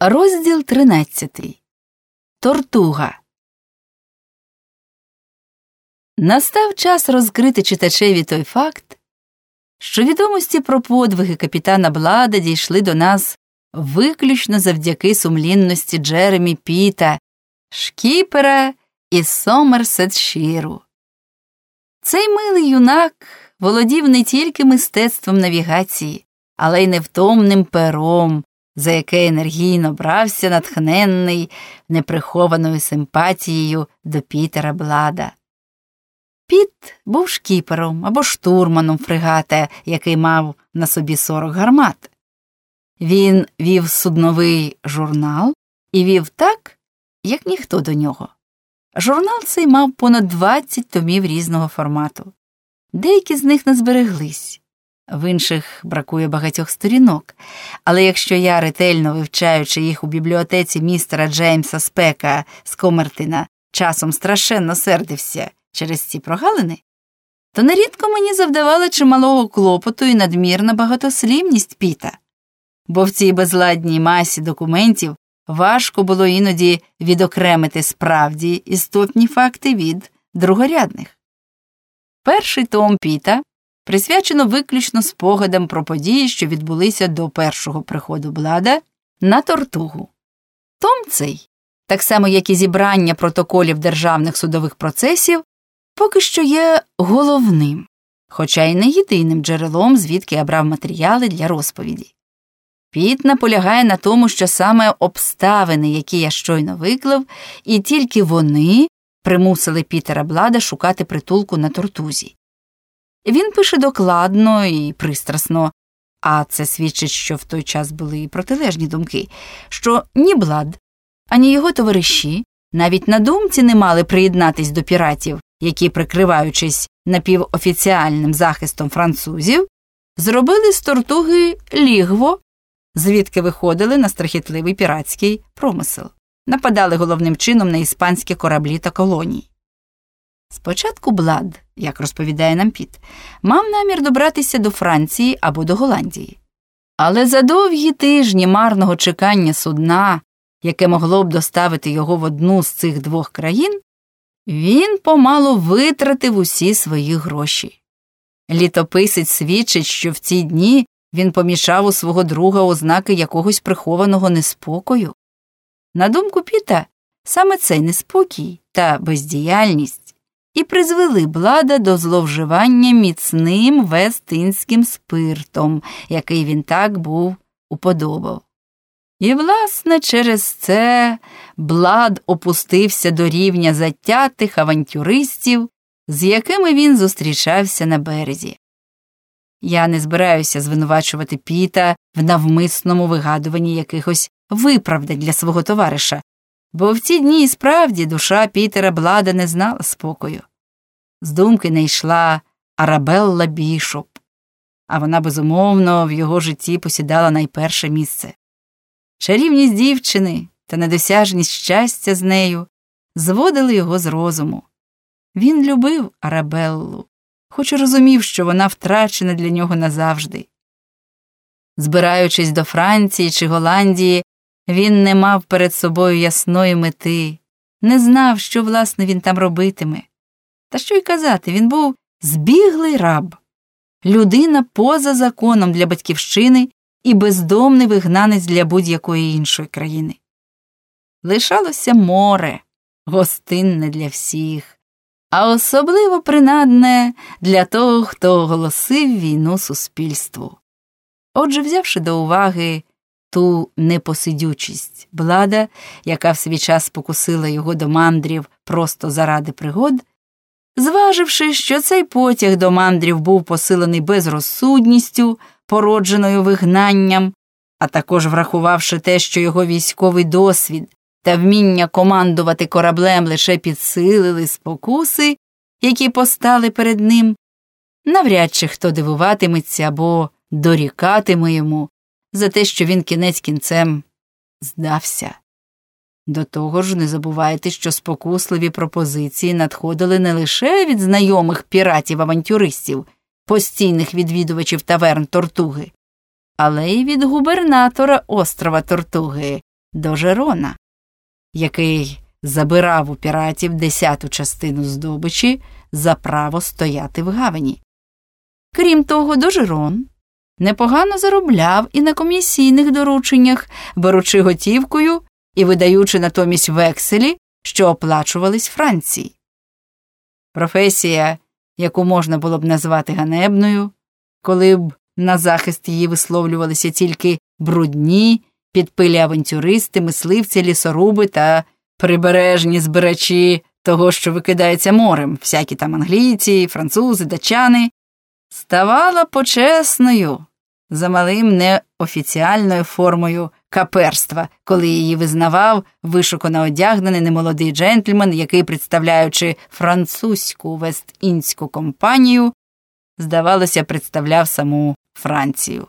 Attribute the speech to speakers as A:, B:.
A: Розділ 13. Тортуга. Настав час розкрити читачеві той факт, що відомості про подвиги капітана Блада дійшли до нас виключно завдяки сумлінності Джеремі Піта, шкіпера і Сомерсетширу. Цей милий юнак володів не тільки мистецтвом навігації, але й невтомним пером за яке енергійно брався натхненний неприхованою симпатією до Пітера Блада. Піт був шкіпером або штурманом фрегата, який мав на собі 40 гармат. Він вів судновий журнал і вів так, як ніхто до нього. Журнал цей мав понад 20 томів різного формату. Деякі з них не збереглись, в інших бракує багатьох сторінок, але якщо я, ретельно вивчаючи їх у бібліотеці містера Джеймса Спека з Комертина, часом страшенно сердився через ці прогалини, то нерідко мені завдавала чималого клопоту і надмірна багатослівність піта, бо в цій безладній масі документів важко було іноді відокремити справді істотні факти від другорядних. Перший том піта присвячено виключно спогадам про події, що відбулися до першого приходу блада на тортугу. Том цей, так само як і зібрання протоколів державних судових процесів, поки що є головним, хоча й не єдиним джерелом, звідки я брав матеріали для розповіді. Піт наполягає на тому, що саме обставини, які я щойно виклав, і тільки вони примусили Пітера Блада шукати притулку на тортузі. Він пише докладно і пристрасно, а це свідчить, що в той час були і протилежні думки, що ні Блад, ані його товариші навіть на думці не мали приєднатись до піратів, які, прикриваючись напівофіціальним захистом французів, зробили з тортуги лігво, звідки виходили на страхітливий піратський промисел, нападали головним чином на іспанські кораблі та колонії. Спочатку Блад, як розповідає нам Піт, мав намір добратися до Франції або до Голландії. Але за довгі тижні марного чекання судна, яке могло б доставити його в одну з цих двох країн, він помалу витратив усі свої гроші. Літописець свідчить, що в ці дні він помішав у свого друга ознаки якогось прихованого неспокою. На думку Піта, саме цей неспокій та бездіяльність і призвели блада до зловживання міцним вестинським спиртом, який він так був уподобав. І, власне, через це блад опустився до рівня затятих авантюристів, з якими він зустрічався на березі. Я не збираюся звинувачувати Піта в навмисному вигадуванні якихось виправдань для свого товариша, бо в ці дні і справді душа Пітера Блада не знала спокою. З думки не йшла Арабелла Бішоп, а вона безумовно в його житті посідала найперше місце. Чарівність дівчини та недосяжність щастя з нею зводили його з розуму. Він любив Арабеллу, хоч і розумів, що вона втрачена для нього назавжди. Збираючись до Франції чи Голландії, він не мав перед собою ясної мети, не знав, що власне він там робитиме. Та що й казати, він був збіглий раб, людина поза законом для батьківщини і бездомний вигнанець для будь-якої іншої країни. Лишалося море, гостинне для всіх, а особливо принадне для того, хто оголосив війну суспільству. Отже, взявши до уваги ту непосидючість блада, яка в свій час спокусила його до мандрів просто заради пригод, зваживши, що цей потяг до мандрів був посилений безрозсудністю, породженою вигнанням, а також врахувавши те, що його військовий досвід та вміння командувати кораблем лише підсилили спокуси, які постали перед ним, навряд чи хто дивуватиметься або дорікатиме йому за те, що він кінець кінцем здався. До того ж, не забувайте, що спокусливі пропозиції надходили не лише від знайомих піратів-авантюристів, постійних відвідувачів таверн Тортуги, але й від губернатора острова Тортуги, Дожерона, який забирав у піратів десяту частину здобичі за право стояти в гавані. Крім того, Дожерон непогано заробляв і на комісійних дорученнях, беручи готівкою і видаючи натомість векселі, що оплачувались Франції. Професія, яку можна було б назвати ганебною, коли б на захист її висловлювалися тільки брудні, підпилі авантюристи, мисливці, лісоруби та прибережні збирачі того, що викидається морем, всякі там англійці, французи, датчани, ставала почесною за малим неофіціальною формою каперства, коли її визнавав вишукано одягнений немолодий джентльмен, який, представляючи французьку вест-індську компанію, здавалося, представляв саму Францію.